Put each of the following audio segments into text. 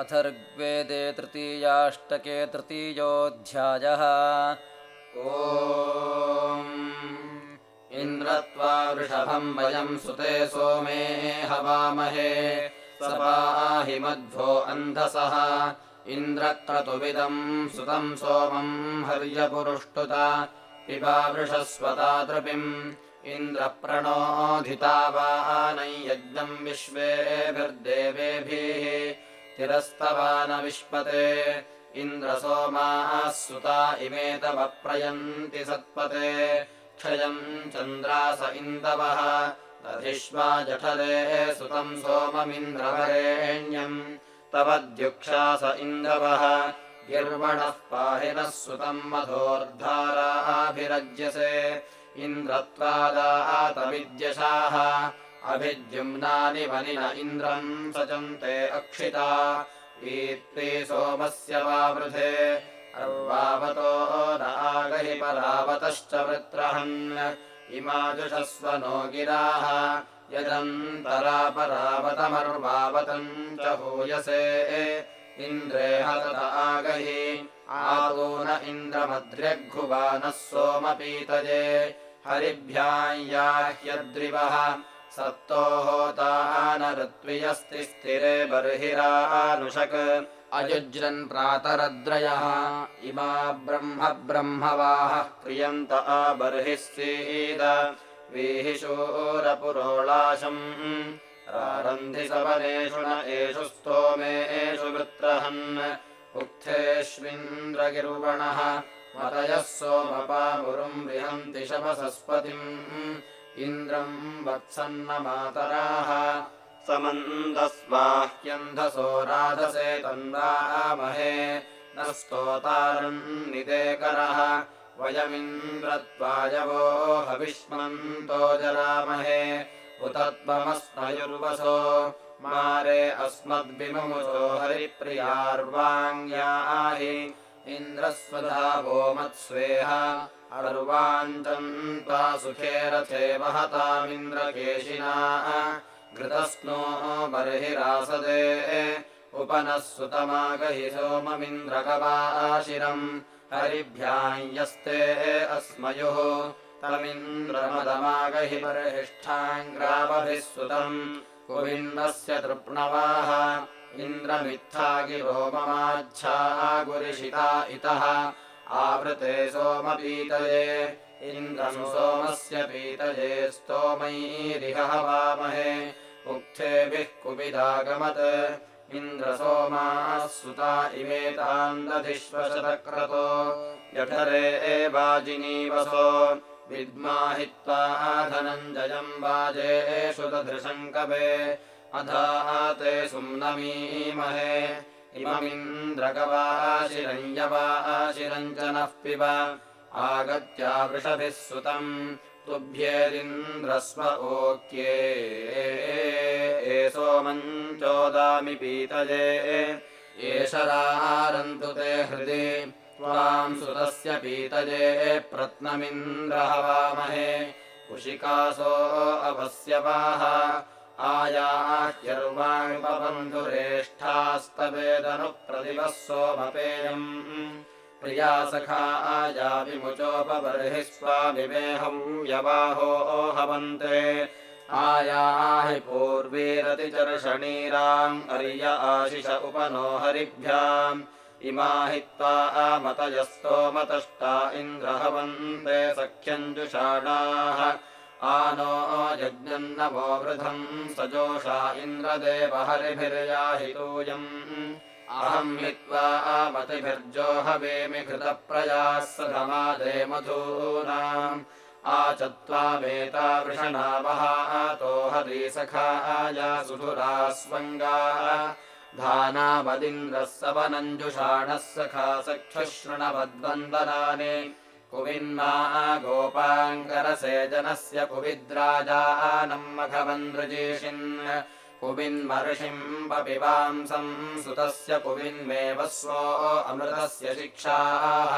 अथर्ग्वेदे तृतीयाष्टके तृतीयोऽध्यायः। ओ इन्द्रत्वा वृषभम् वयम् सुते सोमे हवामहे सपाहि मध्वो अन्धसः। इन्द्रक्रतुविदम् सुतम् सोमम् हर्यपुरुष्टुत पिबा वृषस्वता तृपिम् इन्द्रप्रणोधिता वा यज्ञम् विश्वेभिर्देवेभिः तिरस्तवान विश्पते इन्द्रसोमाः सुता इमे तव प्रयन्ति सत्पते। क्षयम् चन्द्रास इन्दवः दधिष्वा जठरे सुतम् सोममिन्द्रवरेण्यम्। तव द्युक्षास इन्दवः गिर्वणः पाहि नः सुतम् मधोर्धाराभिरज्यसे इन्द्रत्वादातविद्यशाः अभिद्युम्नानि वनिन इन्द्रम् सचन्ते अक्षिता। ईत्ते सोमस्य वावृधे अर्वावतो नागहि परावतश्च वृत्रहन्। इमाजुषस्व नो गिराः। यदन्तरापरावतमर्वावतम् च हूयसे। इन्द्रे हत आगहि। आदो न इन्द्रमद्र्यघ्रुवानः सोमपीतये। हरिभ्याह्याह्यद्रिवः सत्तो होतानऋत्वियस्ति स्थिरे बर्हिरानुषक् अयुज्रन् प्रातरद्रयः। इमा ब्रह्म ब्रह्मवाः क्रियन्त बर्हिः सीद। वीहिशूरपुरोलाशम् रारन्धि सवनेषु न एषु स्तोमेषु वृत्रहन्। उक्थेष्विन्द्रगिरुवणः मतयः सोमपामुरुम् रिहन्ति शमसस्पतिम् इन्द्रम् वत्सन्न मातराः समन्दस्वाह्यन्धसो राधसे तन्दामहे न स्तोतारन्निदेकरः। वयमिन्द्रत्वायवो हविष्मन्तो जरामहे उत त्वमस्मयुर्वसो। मारे अस्मद्विमुसो हरिप्रियार्वाङ्ग्याहि इन्द्रस्वधावो मत्स्वेह अर्वाञ्चन्त्वा सुखे रथे वहतामिन्द्रकेशिना घृतस्नो बर्हिरासदे उपनः सुतमागहि सोममिन्द्रकपाशिरम् हरिभ्याञ्यस्ते अस्मयुः तमिन्द्रमदमागहि बर्हिष्ठाङ्ग्रामभिः सुतम् कुविन्दस्य तृप्णवाः इन्द्रमित्थागिरो ममाच्छा गुरिषिता इतः आवृते सोमपीतये इन्द्रम् सोमस्य पीतये स्तोमैरिह हवामहे उक्थेभिः कुपिदागमत् इन्द्रसोमाः सुता इमे ताम् दधिष्वशतक्रतो जठरे एवाजिनीवसो विद्माहित्वा धनञ्जयम् वाजेषु दधृशङ्कवे अधा ते सुम्नमीमहे इममिन्द्रगवाशिरञ्जवाशिरम् च नः पिब। आगत्या वृषभिः सुतम्। तुभ्येदिन्द्रस्व ओक्ये। सोमम् चोदामि पीतये। एष रारन्तु ते हृदि। त्वाम् सुतस्य पीतये प्रत्नमिन्द्रहवामहे। कुशिकासो अवस्यवाः आयाह्यर्वाङ्पबन्धुरेष्ठास्तवेदनुप्रतिभः सोमपेयम्। प्रिया सखा आयाविमुचोपबर्हि स्वामिमेहम् यवाहो हवन्ते आयाहि पूर्वीरतिचर्षणीराम् अर्य आशिष उपनो हरिभ्याम्। इमा हि त्वा आमतयस्तोमतष्टा इन्द्रहवन्ते सख्यञ्जुषाणाः आनो यज्ञन्नवो वृधम् सजोषा इन्द्रदेव हरिभिर्याहितूयम् अहम् हित्वा मतिभिर्जोहवेमि घृतप्रयाः सधमादे मधूनाम् आचत्वामेता वृषणावहातो हरीसखाया सुधुरा स्वङ्गा। धानावदिन्द्रः सवनञ्जुषाणः सखा सख्यशृणवद्वन्दनानि कुविन्मा गोपाङ्गरसेजनस्य कुविद्राजानम् मघवन्द्रजीषिन् कुविन्मर्षिम् पपिवांसम् सुतस्य कुविन्मेव स्वो अमृतस्य शिक्षाः।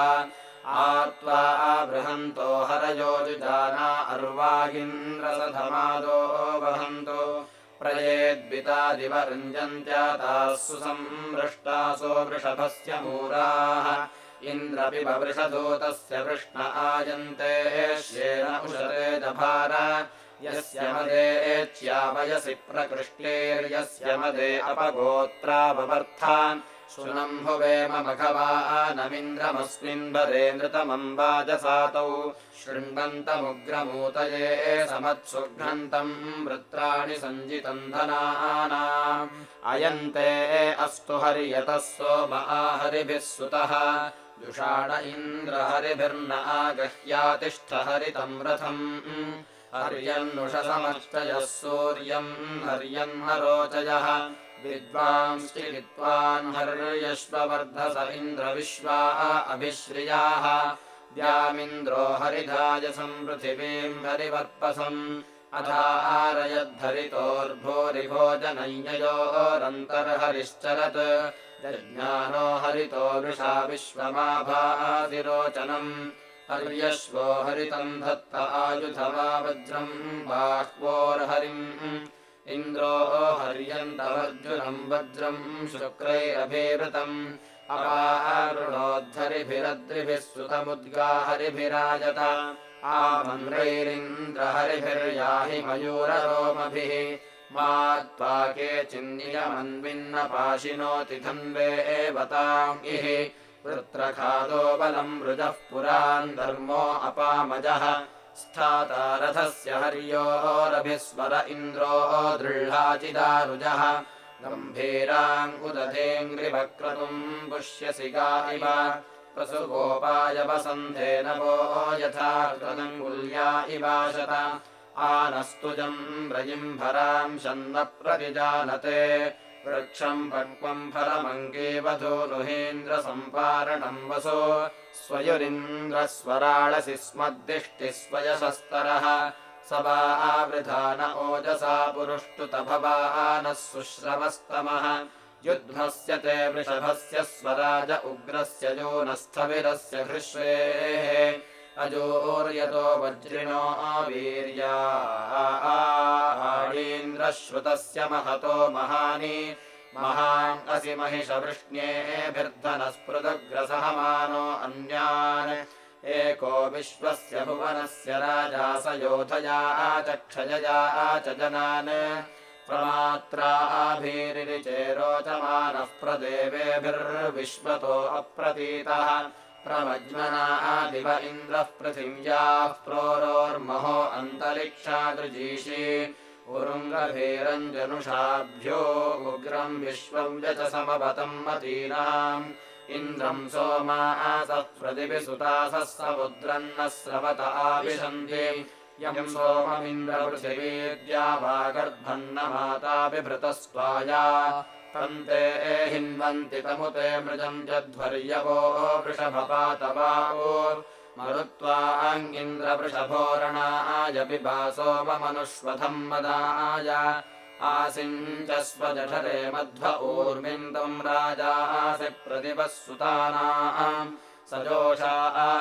आत्वा बृहन्तो हरयोजुजाना अर्वागिन्द्रसधमादो वहन्तो। प्रयेद्वितादिवरुञ्जन्त्या ताः सुसंवृष्टासो वृषभस्य मूराः इन्द्रपि वृषधूतस्य वृष्ण आयन्ते श्येन उशते दभार। यस्य मदेच्यावयसि प्रकृष्टेर्यस्य मदे अपगोत्राववर्था सुनम्भुवेम मघवानमिन्द्रमस्मिन् वरे नृतमम् वाजसातौ। शृण्वन्तमुग्रमूतये समत्सुघ्नन्तम् वृत्राणि सञ्जितम् धनानाम्। अयन्ते अस्तु हर्यतः सोम आहरिभिः सुतः जुषाण इन्द्र हरिभिर्न आगह्यातिष्ठ हरितम् रथम्। हर्यन्नुषसमश्चयः सूर्यम् हर्यन्नरोचयः। विद्वांश्चित्वान् हर्यश्ववर्धस इन्द्रविश्वा अभिश्रियाः। द्यामिन्द्रो हरिधाय संपृथिवीम् हरिवर्पसम्। अथारयद्धरितोर्भूरिभोजनय्ययोरन्तर्हरिश्चरत् यज्ञानो हरितो वृषा विश्वमाभातिरोचनम् हर्यश्वो हरितम् धत्त आयुधवा वज्रम् बाह्वोर्हरिम् इन्द्रो हर्यन्तवर्जुनम् वज्रम् शुक्रैरभिवृतम्। अपारुणोद्धरिभिरद्रिभिः सुतमुद्गाहरिभिराजत आमन्द्रैरिन्द्रहरिभिर्याहि मयूररोमभिः मा त्वा केचिन्नियमन्विन्नपाशिनोति धन्वे एवताम् इः। वृत्रखादो बलम् मृजः पुरान् धर्मो अपामजः। स्थाता रथस्य हर्योरभिस्वर इन्द्रो दृह्लाचिदारुजः गम्भीराङ्कुदधेऽङ्घ्रिवक्रतुम् पुष्यसि गा इव। प्रसुगोपाय वसन्धेन वो यथा कृतङ्गुल्या इवाशत आनस्तुजम् व्रजिम्भराम् शन्न प्रतिजानते। वृक्षम् पक्वम् फलमङ्गेवधोनुहेन्द्रसम्पारणम् वसो। स्वयुरिन्द्रस्वराळसि स्मद्दिष्टिः स्वयशस्तरः स वा आवृधान ओजसा पुरुष्टुत भवानः शुश्रवस्तमः युध्नस्य ते वृषभस्य स्वराज उग्रस्य योनस्थविरस्य हृष्वेः अजोर्यतो वज्रिणो वीर्याळीन्द्रश्रुतस्य महतो महानि। महान् असि महिषवृष्ण्येभिर्धनस्पृदग्रसहमानो अन्यान्। एको विश्वस्य भुवनस्य राजा स योधया आचक्षयया च जनान्। प्रमात्राभिरिचेरोचमानः प्रदेवेभिर्विश्वतो अप्रतीतः प्रमज्मनादिव इन्द्रः पृथिव्याः प्रोरोर्महो अन्तरिक्षादृजीषि। उरुङ्गभीरञ्जनुषाभ्यो उग्रम् विश्वम् व्यच समवतम् मतीनाम् इन्द्रम् आविशन्ति। यम् सोममिन्द्रपृथिवीद्या वा गर्भन्न माता बिभृतस्त्वाया तन्ते हिन्वन्ति तमुते मृजम् जध्वर्यवो वृषभपातवावो मरुत्वाङ्गिन्द्रवृषभोरणाय पिबासोममनुष्वधम् मदाय। आसिञ्चस्वजठरे मध्व ऊर्मिन्दम् राजासि प्रतिपः सुतानाम्। सजोषा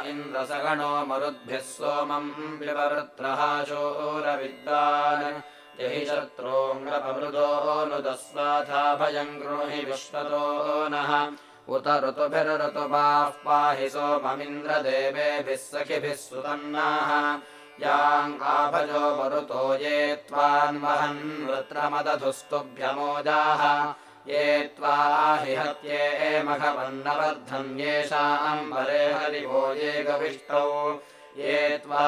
इन्द्रसगणो मरुद्भिः सोमम् विववृत्रः शूरविद्वान् जहि शत्रूङ्गपमृदो नुदस्वाथा भयम् गृणुहि विश्वतो नः। उत ऋतुभिरऋतुवाः पाहि सोममिन्द्रदेवेभिः सखिभिः सुतन्नाः। याङ्गाभजो मरुतो ये त्वान्वहन् वृत्रमदधुस्तुभ्यमोजाः। ये त्वा हि हत्ये मघवन्नवर्धन्येषाम् वरे हरिवो ये गविष्टौ ये त्वा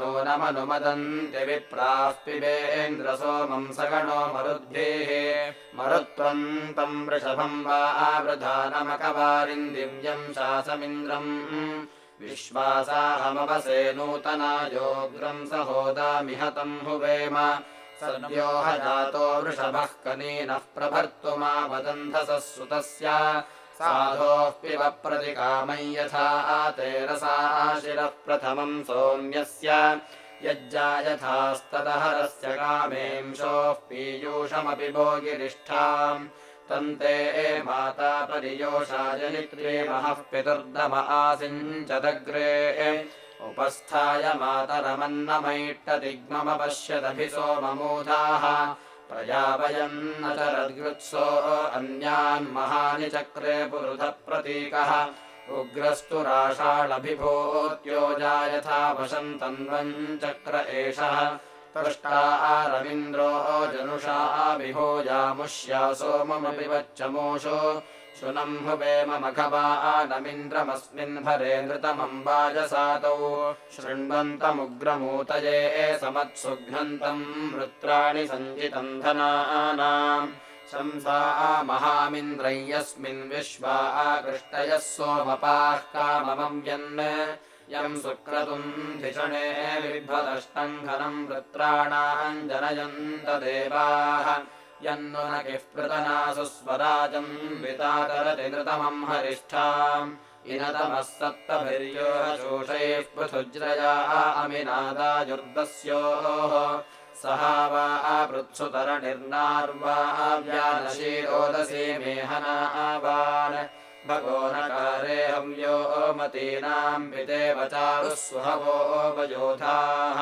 नूनमनुमदन्ति विप्राः पिबेन्द्रसोमम् सगणो मरुद्भिः मरुत्वन्तम् वृषभम् वा आवृधानमकवारिम् दिव्यम् शासमिन्द्रम् विश्वासाहमवसे नूतनायोग्रम् सहोदामिहतम् हुवेम सद्यो हजातो वृषभः कनीनः प्रभर्तुमा वदन्धसः सुतस्य पिब प्रतिकामै यथा तेरसा शिरः प्रथमम् सोम्यस्य यज्जायथास्तदहरस्य कामेंशोः पीयूषमपि भोगिरिष्ठाम् तन्ते माता परियोषा जनित्रे महः पितुर्दम आसिञ्चदग्रे। उपस्थाय मातरमन्नमैट्टदिग्ममपश्यदभि सोममूधाः प्रयापयन्न चरद्युत्सो अन्यान् महानि चक्रे पुरुधः प्रतीकः उग्रस्तु राषाळभिभूत्योजा यथा वशन्तन्वम् चक्र एषः। तुष्टा रवीन्द्रो जनुषा विभोजामुष्या सोममपि वच्चमोषो शुनम् हुवेममघवानमिन्द्रमस्मिन् भरे नृतमम्बाजसातौ शृण्वन्तमुग्रमूतये समत्सुघ्नन्तम् वृत्राणि सञ्जितम् धनानाम्। शंसा महामिन्द्रै यस्मिन् विश्वा कृष्टयः सोमपाः काममम् यन्। यम् सुक्रतुम् धिषणे बिभ्वदष्टम् घनम् वृत्राणाम् जनयन्त देवाः यन्नु न किः पृतनासु स्वराजम् विताकरति नृतमम् हरिष्ठाम् इनतमः सप्तभिर्योषैः पृथुज्रया अमिनादायुर्दस्योः सहा वा पृत्सुतरनिर्नार्वा व्यानशीरोदसी मेहनावान् भगो नकारे हव्यो मतीनाम् पितेव चारुः सुहवो वयोधाः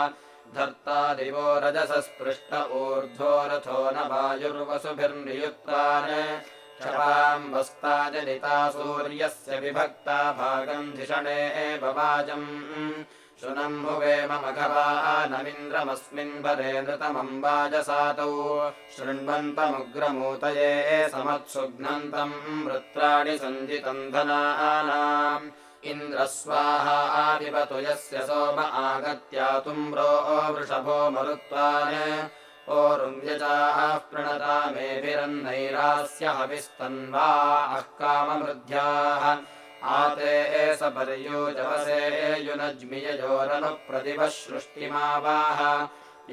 धर्ता दिवो रजसस्पृष्ट ऊर्ध्वो रथो न वायुर्वसुभिर्नियुक्तान्। क्षपाम् वस्ता जनिता सूर्यस्य विभक्ता भागम् धिषणे एव वाजम्। शुनम् भुवेम मघवानमिन्द्रमस्मिन् भरे नृतमम् वाजसातौ। शृण्वन्तमुग्रमूतये समत्सुघ्नन्तम् वृत्राणि सञ्जितम् धनानाम् इन्द्रस्वाहा यस्य सोम आगत्यातुम्रो वृषभो मरुत्वान्। ओरुञ्जचाः प्रणता मेभिरन्नैरास्य हविस्तन्वा अः काममृद्ध्याः। आते स पर्यूजवसे युनज्मिययोरनुप्रतिभः सृष्टिमावाह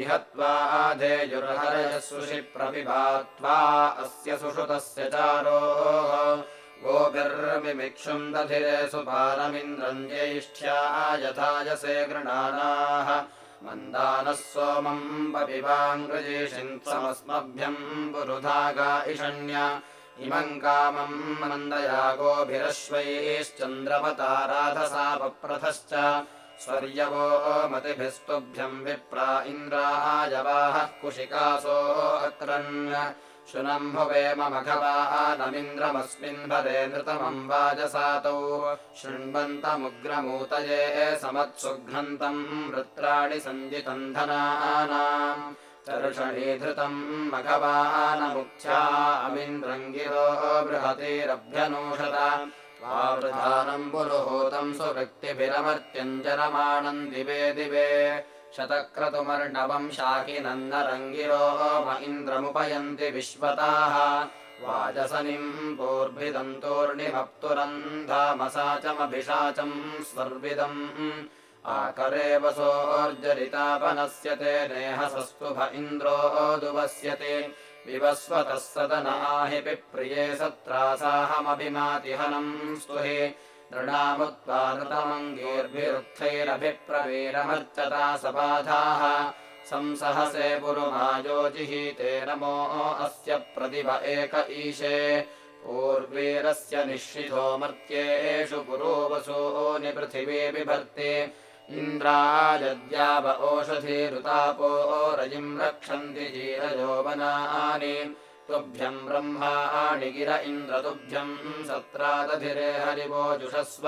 इहत्वा आधेयुर्हरयसुषि प्रविभात्वा अस्य सुषुतस्य चारोः गोभिर्मिमिक्षुम् दधिरे सुपारमिन्द्रम् ज्येष्ठ्या यथायसे गृणानाः। मन्दानः सोमम् पपिवाङ्गजीषिन्त्वमस्मभ्यम् पुरुधागा इषण्य। इमम् कामम् मन्दया गोभिरश्वैश्चन्द्रमता राधसा पप्रथश्च स्वर्यवो मतिभिस्तुभ्यम् विप्रा इन्द्रायवाः कुशिकासो अक्रन् शुनम् भुवेम मघवानमिन्द्रमस्मिन् भरे नृतमम् वाजसातौ। शृण्वन्तमुग्रमूतये समत्सुघ्नन्तम् वृत्राणि सञ्जितम् धनानाम्। चर्षणीधृतम् मघवानमुख्या अमिन्द्रङ्गिरो बृहतीरभ्यनूषत। वावृधानम् पुरुहूतम् सुवृत्तिभिरमर्त्यञ्जनमाणम् दिवे दिवे शतक्रतुमर्णवम् शाकिनन्दरङ्गिरो म इन्द्रमुपयन्ति विश्वताः। वाजसनिम् पूर्भिदन्तोर्णिभक्तुरन्धामसाचमभिषाचम् स्वर्विदम् आकरे वसोर्जरितापनस्य ते नेहसस्तुभ इन्द्रो दुवस्यते। विवस्वतः सदनाहि पिप्रिये सत्रासाहमभिमातिहनम् स्तुहि नृणामुत्पादतमङ्गीर्भिरुक्थैरभिप्रवीरमर्चता सपाधाः। संसहसे पुरुमायोजिहीते नमो अस्य प्रतिभ एक ईशे। पूर्वीरस्य निःशितो मर्त्येषु पुरोवसो निपृथिवी बिभर्ति। इन्द्राजद्याव ओषधीरुतापो रजिम् रक्षन्ति जीरजोवनानि तुभ्यम् ब्रह्माणि गिर इन्द्र तुभ्यम् सत्रादधिरे हरिवोजुषस्व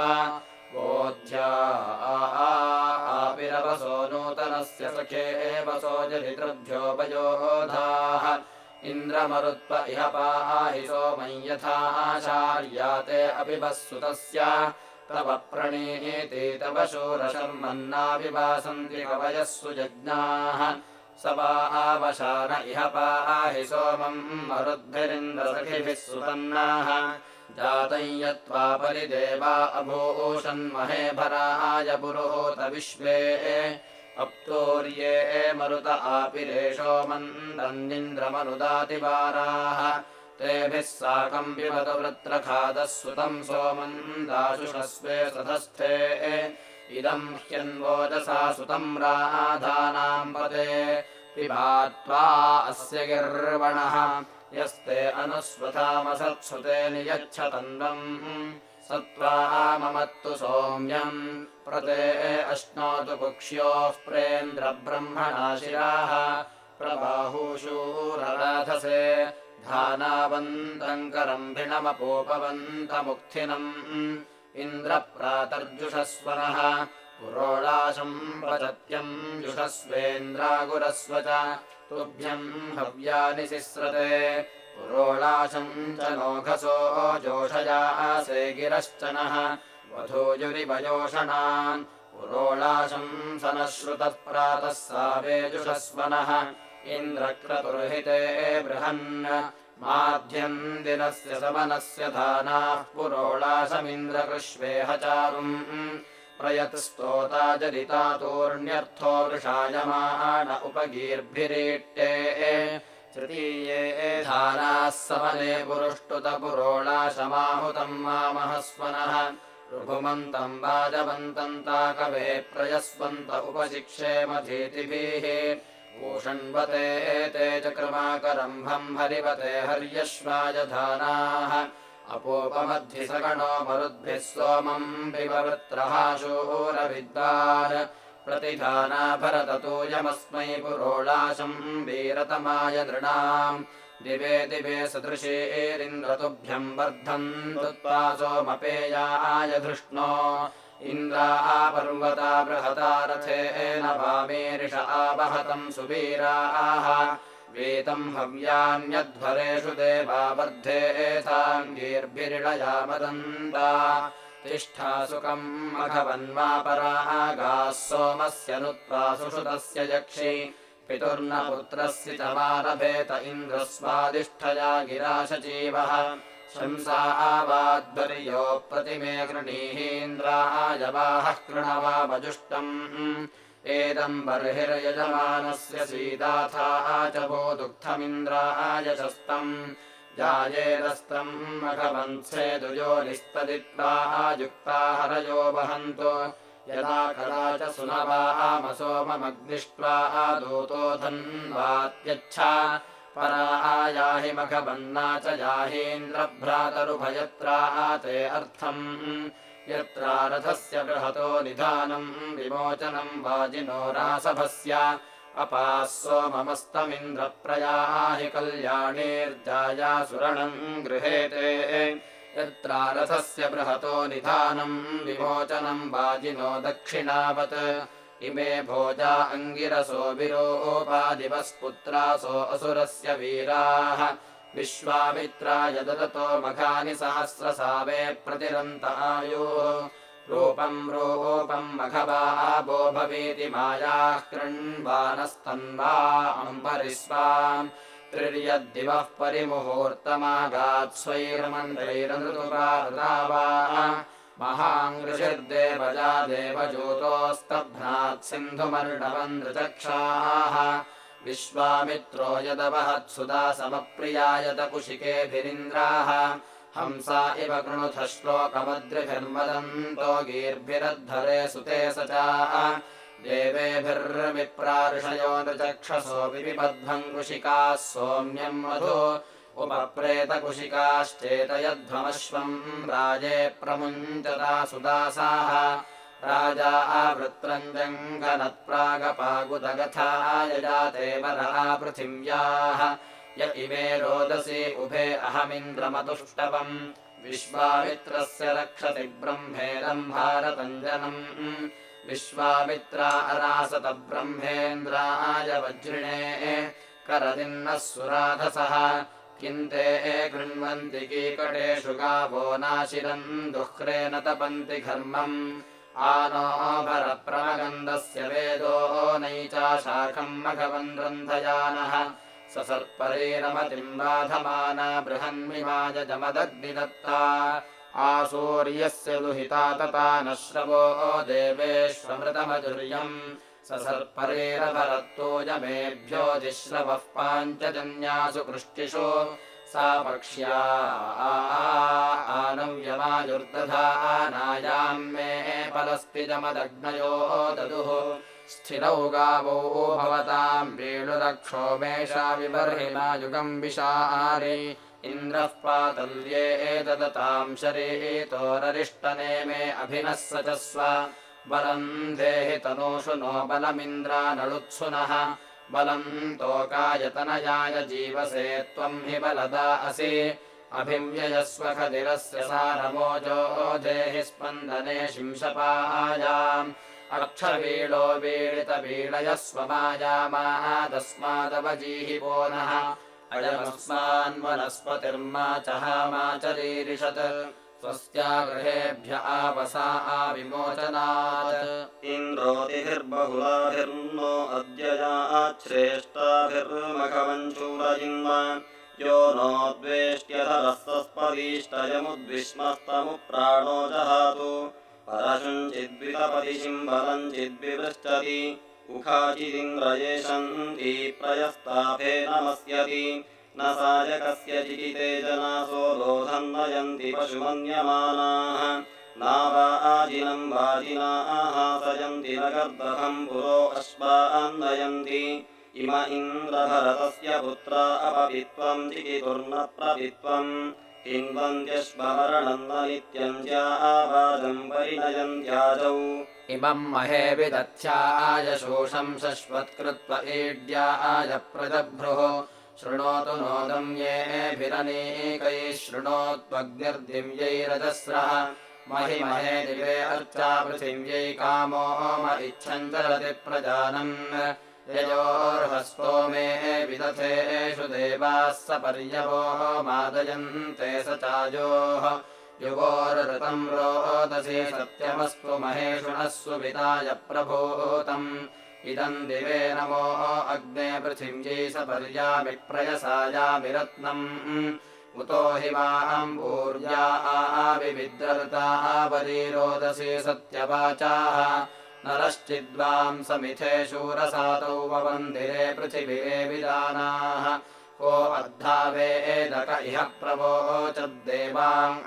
बोध्यापिरवसो नूतनस्य सखे वसो जलितृभ्यो वयोधाः। इन्द्रमरुत्व इह पाहि सोमं यथाचार्याते अपि वः सुतस्य तव प्रणीति तव शूरशर्मन्नाविवासन्ति कवयः सुजज्ञाः स वा आवशान इह पाहि सोमम् मरुद्भिरिन्द्रसखिभिः सुतन्नाः। जातम् यत्त्वा परिदेवा अभूषन्महे भराय पुरोत विश्वे। अप्तोर्ये मरुत आपिरेशो मन्दन्निन्द्रमनुदातिवाराः तेभिः साकम् पिबतु वृत्रखादः सुतम् सोमन्दाशुषस्वे सधस्थे इदम् ह्यन्वोजसा सुतम् राधानाम् पदे पिबात्वा अस्य गिर्वणः यस्ते अनुस्वथामसत्सुते नियच्छतन्वम् सत्त्वा ममत्तु सौम्यम् प्रते अश्नोतु कुक्ष्योः प्रेन्द्रब्रह्मणाशिराः प्रबाहूशूरराधसे धानावन्तम् करम्भिणमपोपवन्तमुक्थिनम् इन्द्रप्रातर्जुषस्वनः। पुरोडाशम् पचत्यम् जुषस्वेन्द्रागुरस्व च। तुभ्यम् हव्यानि सिस्रते। पुरोडाशम् च नोघसो जोषयासे गिरश्च नः वधूयुरिवयोषणान्। पुरोडाशम् स नः श्रुतः प्रातः सावेजुषस्वनः। इन्द्रक्रतुर्हिते बृहन् माध्यम् दिनस्य समनस्य धानाः पुरोडाशमिन्द्रकृष्वेह चारुम्। प्रयत्स्तोता जरितातोऽन्यर्थो वृषायमाण उपगीर्भिरीट्ये तृतीये धानाः समने पुरुष्टुत पुरोडाशमाहुतम् मामहस्वनः ऋभुमन्तम् वाजवन्तम् ताकवे प्रयस्वन्त उपशिक्षेमधीतिभिः पूषण्वते ते च क्रमाकरम्भम् हरिवते हर्यश्वाय धानाः। अपोपमद्धि सगणो मरुद्भिः सोमम् विववृत्रः शूरविद्वान् प्रतिधाना भरततोऽयमस्मै पुरोडाशम् वीरतमाय नृणाम्। दिवे दिवे सदृशेरिन्द्रतुभ्यम् वर्धन् दत्त्वा सोमपेयाय धृष्णो इन्द्राः पर्वता बृहता रथेन वामेरिष आवहतम् सुवीराः। वेतम् हव्यान्यध्वरेषु देवा वर्धेथाङ्गीर्भिरिणया मदन्ता तिष्ठा सुखम् मघवन्मापरागाः सोमस्य नुत्वा सुषुतस्य यक्षि। पितुर्न पुत्रस्य च मारभेत इन्द्रस्वादिष्ठया गिराशजीवः शंसा आवाद्वर्यो प्रतिमे गृणीहीन्द्रायवाहः कृणवामजुष्टम् एदम् बर्हिर्यजमानस्य सीताथाः च वो दुग्धमिन्द्राय शस्तम् जायेदस्तम् मघवन्त्सेदुयो निस्तदित्वा युक्ता हरयो वहन्तो। यदा कदा च सुनवामसोममग्निष्ट्वा दूतो धन्वात्यच्छा परा याहि मघवन्ना च याहीन्द्रभ्रातरुभयत्रा ते अर्थम्। यत्रा रथस्य बृहतो निधानम् विमोचनम् वाजिनो रासभस्य। अपाः सोममस्तमिन्द्रप्रयाहि कल्याणीर्जाया सुरणम् गृहेते। यत्रा रथस्य बृहतो निधानम् विमोचनम् वाजिनो दक्षिणावत् इमे भोजा अङ्गिरसो विरोपादिवस्पुत्रासो असुरस्य वीराः। विश्वामित्राय ददतो मघानि सहस्रसावे प्रतिरन्त आयुः। रूपम् रूपम् मघवाबो भवेति मायाः कृण्वानस्तन्वा अम्बरिस्वाम् त्रिर्यद्दिवः परिमुहूर्तमागात्स्वैर्मन्त्रैरनृतुरावा महाङ्गृशिर्देवजा देवजूतोस्तभ्नात् सिन्धुमर्णवन्द्रचक्षाः विश्वामित्रो यदवहत्सुदा समप्रियायत कुशिकेभिरिन्द्राः हंसा इव कृणुथ श्लोकमद्रिभिर्मदन्तो गीर्भिरद्धरे सुते स च। देवेभिर्विप्रार्षयो नृचक्षसो विपिबध्वम् कुशिकाः सोम्यम् मधु उपप्रेतकुशिकाश्चेतयध्वमश्वम् राजे प्रमुञ्चता सुदासाः। राजा आवृत्रञ्जङ्घनत्प्रागपागुदगथाय जाते वरः पृथिव्याः। य इमे रोदसी उभे अहमिन्द्रमतुष्टवम् विश्वामित्रस्य रक्षति ब्रह्मेदम् भारतञ्जनम्। विश्वामित्रा अरासत ब्रह्मेन्द्राय वज्रिणे। करदिन्नः सुराधसः किन्ते गृह्णन्ति कीकटेषु गावो नाशिरन् दुःख्रेण तपन्ति घर्मम्। आनो भरप्रमगन्धस्य वेदो नैचाशाखम् मघवन् रन्धयानः स सर्परेरमतिम् बाधमाना बृहन्मिमाय जमदग्निदत्ता। आसूर्यस्य दुहिता तता न श्रवो देवेष्वमृतमधुर्यम् स सर्परेरभरत्तोजमेभ्योऽधिश्रवः पाञ्चजन्यासु कृष्टिषु सा पक्ष्या आनव्यमायुर्दधानायाम् मे फलस्तिजमदग्नयो ददुः। स्थिरौ गावो भवताम् वेणुरक्षो मेषा विबर्हिमायुगम् विशारि। इन्द्रः पातल्ये एतदताम् शरीतोररिष्टने मे अभिनः स च स्व बलम् देहि तनूषु नो बलमिन्द्रानलुत्सुनः बलम् तोकायतनयाय जीवसे त्वम् हि बलदा असि। अभिव्ययस्व खदिरस्य सारमोजो देहि स्पन्दने शिंशपायाम्। अक्षवीळो वीळितवीळयस्व मायामाः तस्मादवजीहि पुनः। अयमस्मान् वनस्पतिर्मा च हामाचरीरिषत् स्वस्या गृहेभ्य आपसा आविमोचनात्। इन्द्रोतिभिर्बहुलाभिर्नो अद्ययाच्छ्रेष्टाभिर्मखमञ्चूरयिन्म यो नो द्वेष्ट्यधरस्तस्पदीष्टयमुद्विष्मस्तमुप्राणो जहातु। परशुञ्चिद्वितपतिशिम्बलम् चिद्विवृष्टति। उखाचिदिन्द्रयेशन्ती प्रयस्ताभे नमस्यति न सायकस्य चिकिते जनासो रोधम् नयन्ति पशुमन्यमानाः। नावा आजिनम् वाजिनाः सयन्ति न गर्दभम् पुरो अश्वान्नयन्ति इम इन्द्रभरतस्य पुत्रा अपवित्वम् चिकितुर्न प्रवित्वम् हिन्वन्त्यश्वमरणम् न नित्यम् ज्यावाजम् परिणयन्त्याजौ। इमम् महे विदध्याय शोषम् शश्वत्कृत्व ईड्याय प्रजभ्रुः शृणोतु नोदम् येभिरनेकैः शृणोत्वग्निर्दिव्यैरजस्रः। महि महे दिवे अर्चा पृथिव्यै कामो म इच्छम् चलति प्रजानन्। ययोर्हस्तो मे विदथेषु देवाः स पर्यवो मादयन्ते स चायोः। युगोरृतम् रोदसी सत्यमस्तु महेषुणः विदाय प्रभूतम् इदम् दिवे नमो अग्ने पृथिव्यै स पर्यामि प्रयसायामि रत्नम्। उतो हि माम् भूर्या आविविद्रतावरीरोदसी सत्यवाचाः। नरश्चिद्वाम् समिथे शूरसातौ वन्दिरे पृथिवीरे विदानाः को अर्धावेदक इह प्रवोचद्देवाम्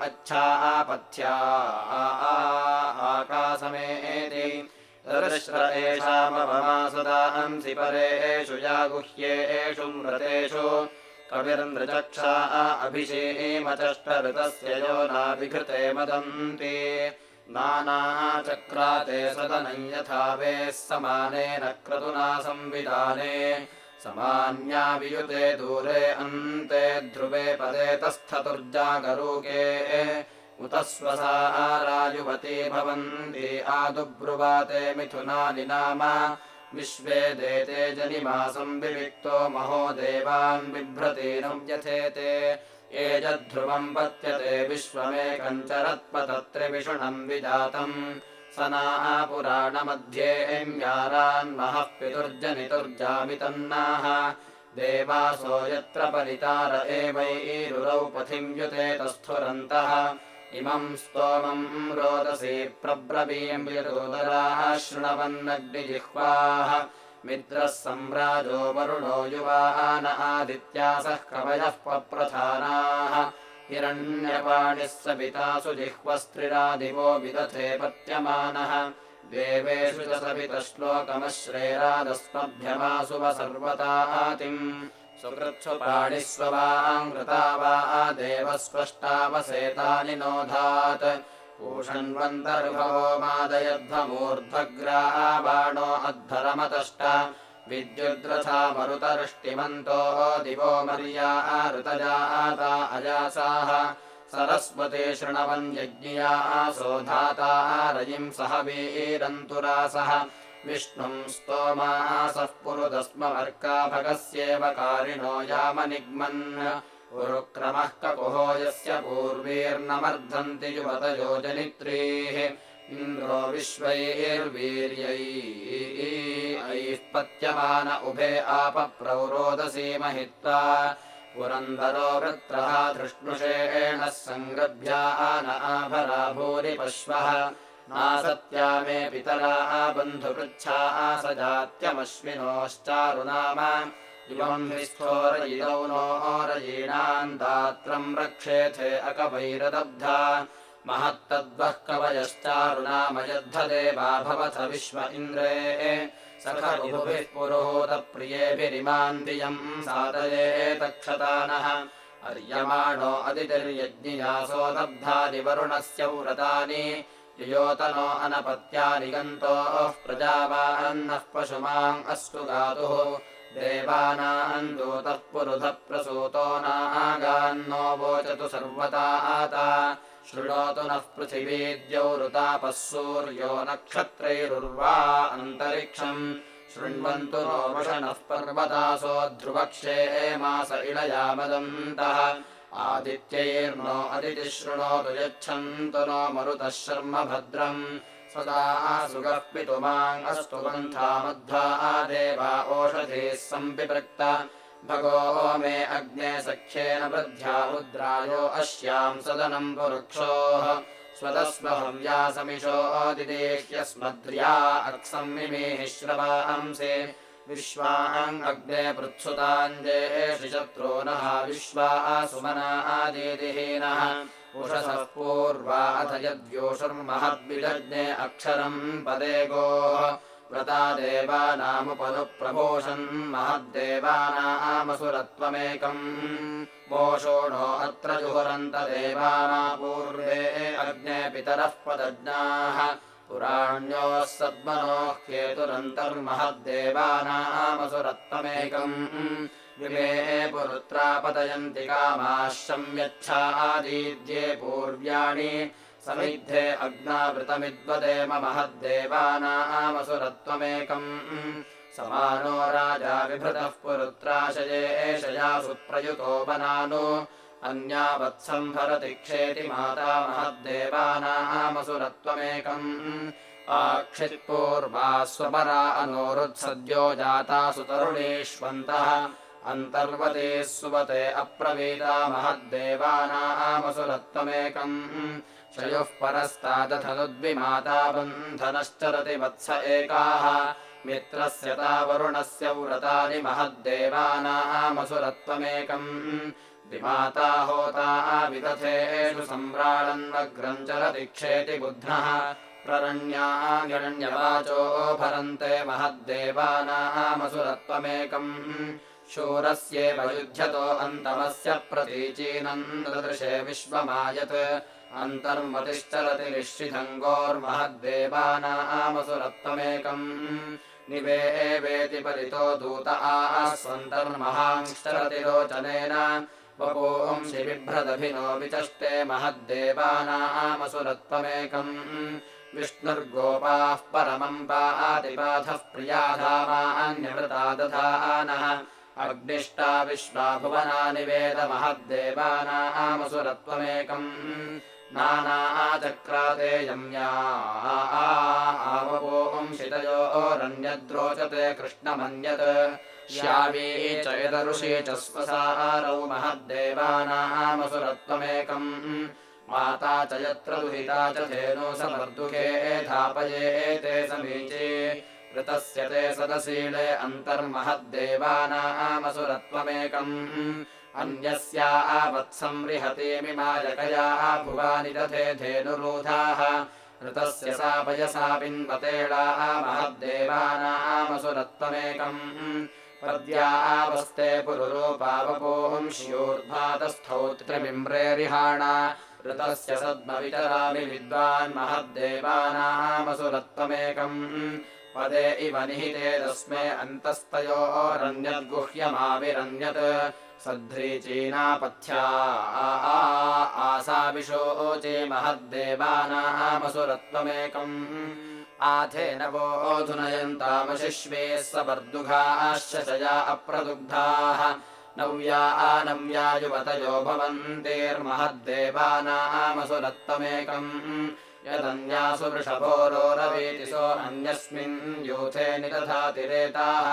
दर्श्र एषामवमासदांसि परेषु यागुह्येषु मृतेषु। कविर्नृचक्षा अभिषेमचष्टऋतस्य यो नाभिघृते मदन्ति। नानाचक्राते सदनम् यथा वेः समानेन क्रतुना संविधाने। समान्या वियुते दूरे अन्ते ध्रुवे पदे तस्थतुर्जागरूके उत स्वसा रायुवती भवन्ति आदुब्रुवाते मिथुनानि नाम। विश्वे देते जनिमासम् विविक्तो महो देवान् बिभ्रतीनम् यथेते। एजध्रुवम् पत्यते विश्वमेकम् चरत्पतत्रिविषुणम् विजातम् स नाः पुराणमध्ये म्यारान्महः पितुर्जनितुर्जामितन्नाः देवासो यत्र परितार एवैरुरौ पथिम् युते तस्थुरन्तः इमम् स्तोमम् रोदसी प्रब्रवीम् यदोदराः शृणवन्नग्निजिह्वाः। मित्रः सम्राजो वरुणो युवान आदित्यासः कवयः पप्रधानाः। हिरण्यपाणिः सवितासु जिह्वस्त्रिरादिवो विदथे पत्यमानः देवेषु च सवितश्लोकमश्रेरादस्मभ्यमासु सर्वतातिम् सुकृत्सु पाणिस्ववाङ्कृता वा देवस्पष्टावसेतानि नोधात्। पूषण्वन्तर्भवो मादयध्वमूर्ध्वग्राबाणो अध्वरमतष्ट विद्युद्रथा मरुतरुष्टिमन्तो दिवो मर्या ऋतजाता अजासाः। सरस्वती शृणवन्यज्ञया सोधाता रयिम् सह वीरन्तुरासः विष्णुम् स्तोमासः पुरुदस्मवर्का भगस्येव कारिणो यामनिग्मन्। उरुक्रमः ककुहो यस्य पूर्वीर्नमर्धन्ति युवतयो जनित्रीः। इन्द्रो विश्वैर्वीर्यैः पत्यमान उभे आपप्रौरोदसीमहित्वा पुरन्दरो वृत्रः धृष्णुषेणः सङ्गभ्या न आभरा भूरि पश्वः नासत्या मे पितरा बन्धुपृच्छा स जात्यमश्विनोश्चारुनाम इमम् विस्थोरयिदौ नोरयीणाम् दात्रम् रक्षेथे अकवैरदब्धा महत्तद्वः कवयश्चारुनामयद्धदेवा भवथ विश्व इन्द्रे सखरुभिः पुरोहोतप्रियेभिरिमान् दियम् सादये तक्षतानः अर्यमाणो अदितिर्यज्ञियासो दब्धादिवरुणस्य व्रतानि अनपत्यानि गन्तोः प्रजावान्नः पशुमाम् अस्तु गातुः देवानाम् दूतः पुरुधः प्रसूतो नागान्नो वोचतु सर्वता आता। शृणोतु नः पृथिवीद्यौरुतापः सूर्यो नक्षत्रैरुर्वा अन्तरिक्षम्। शृण्वन्तु नो वृषणः पर्वतासो ध्रुवक्षे मास इळयामदन्तः आदित्यैर्नो अदितिः शृणोतु यच्छन्तु नो मरुतः शर्म भद्रम्। सदा सुगः पितुमाङ् अस्तु बन्था मध्वा देवा ओषधीः सम्पिपृक्त। भगो मे अग्ने सख्येन वृद्ध्या रुद्रायो अस्याम् सदनम् पुरुक्षोः। स्वतस्वहव्यासमिषोदिदेह्यस्मद्र्या अक्सम् मिमीः श्रवांसे विश्वाम् अग्ने पृत्सुताञ्जेषि शत्रो नः विश्वा सुमना आदिदिहीनः उषसः पूर्वा अथ यद्योषुर्महद्विदग्ने अक्षरम् पदे गोः व्रता देवानामुपनुप्रभोषन् महद्देवानामसुरत्वमेकम् मोषोणो अत्र जुहुरन्त देवाना पूर्वे अग्ने पितरः पदज्ञाः पुराण्योः सद्मनोः हेतुरन्तर्महद्देवानामसुरत्वमेकम् विमे पुरुत्रापतयन्ति कामाः शम्यच्छादीद्ये पूर्व्याणि। समिद्धे अग्नावृतमिद्वदेम महद्देवानामसुरत्वमेकम् समानो राजा विभृतः पुरुत्राशये एषया सुप्रयुतो बनानो अन्यावत्सम्भरति क्षेति माता महद्देवानामसुरत्वमेकम्। आक्षित्पूर्वा स्वपरा अनोरुत्सद्यो जातासु तरुणीष्वन्तः अन्तर्वतीः सुवते अप्रवीता महद्देवानामसुरत्वमेकम्। शयुः परस्तादथनुद्विमाता बन्धनश्चरति वत्स एकाः। मित्रस्य तावरुणस्य व्रतानि महद्देवानामसुरत्वमेकम् विमाता होता विदथेषु सम्राळन्वग्रम् चरति क्षेति बुध्नः। प्ररण्यागण्यवाचो भरन्ते महद्देवानामसुरत्वमेकम्। शूरस्येव युध्यतो अन्तमस्य प्रतीचीनम् ददृशे विश्वमायत्। अन्तर्मतिश्चरति निश्चितङ्गोर्महद्देवानामसुरत्वमेकम्। निवेवेति परितो दूत आस्वन्तर्महांश्चरति रोचनेन वपोंसि बिभ्रदभिनो विचष्टे महद्देवानामसुरत्वमेकम्। विष्णुर्गोपाः परमम् पातिपाथः प्रियाधामान्यवृता दधानः अग्निष्टा विश्वा भुवनानि वेद महद्देवानामसुरत्वमेकम् नानाचक्राते यम्या आवपोंशितयोरन्यद्रोचते कृष्णमन्यत्। श्यावी च यदरुषि च स्वसारौ महद्देवानामसुरत्वमेकम् माता च यत्र दुहिता च धेनो समर्दुके धापयेते समीचे। ऋतस्य ते सदशीले अन्तर्महद्देवानामसुरत्वमेकम् अन्यस्या आवत्संरिहतीमिमायकया भुवानि दधे धेनुरूधाः। ऋतस्य सा पयसा पिन्वतेळा महद्देवानामसुरत्वमेकम्। पद्या आवस्ते पुरुरूपावपोंश्योर्भातस्थौत्रिमिम्रेरिहाणा ऋतस्य सद्मवितरामि विद्वान् महद्देवानामसुरत्वमेकम्। पदे इव निहिते तस्मे अन्तस्तयोरन्यद्गुह्यमाविरन्यत् सध्रीचीनापथ्या आसाविशोचे महद्देवानामसुरत्वमेकम् आथेन वोऽधुनयन्तामशिश्वे सवर्दुघाश्चया अप्रदुग्धाः। नव्या आनव्या युवतयो भवन्तेर्महद्देवानामसुरत्वमेकम् यदन्यासु वृषभोरोरवीति सो अन्यस्मिन्। यूथे निदधातिरेताः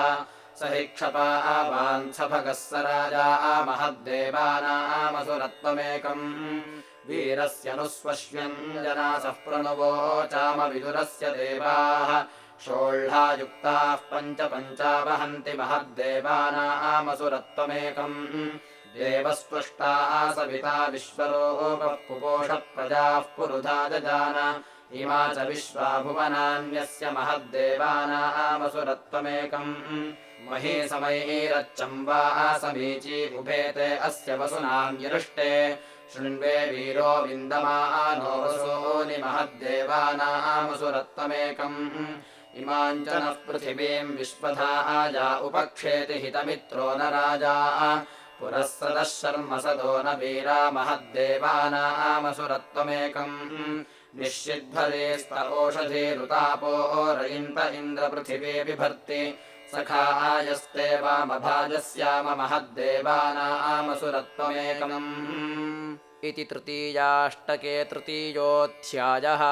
स हि क्षपावान्सभगः स राजा महद्देवानामसुरत्वमेकम् वीरस्यनुस्वश्यञ्जनासः प्रणवोचामविदुरस्य देवाः। षोह्लायुक्ताः पञ्च पञ्चावहन्ति महद्देवानामसुरत्वमेकम्। देवस्पृष्टा सविता विश्वरोपः पुपोषः पुरुधा जजान। इमा च विश्वा भुवनान्यस्य महद्देवानामसुरत्वमेकम् मही समैरच्चम्बा समीची उभेते अस्य वसुनान्यृष्टे शृण्वे वीरो वसूनि महद्देवानामसुरत्वमेकम् इमाम् च नः पृथिवीम् विश्वधाया उपक्षेति हितमित्रो न राजा। पुरःसदः शर्म सदो न वीरा महद्देवानामसुरत्वमेकम्। निश्चिद्भरेस्त ओषधीरुतापो रयिन्त इन्द्रपृथिवी बिभर्ति सखायस्ते वामभाजस्याम महद्देवानामसुरत्वमेकम् इति तृतीयाष्टके तृतीयोऽध्यायः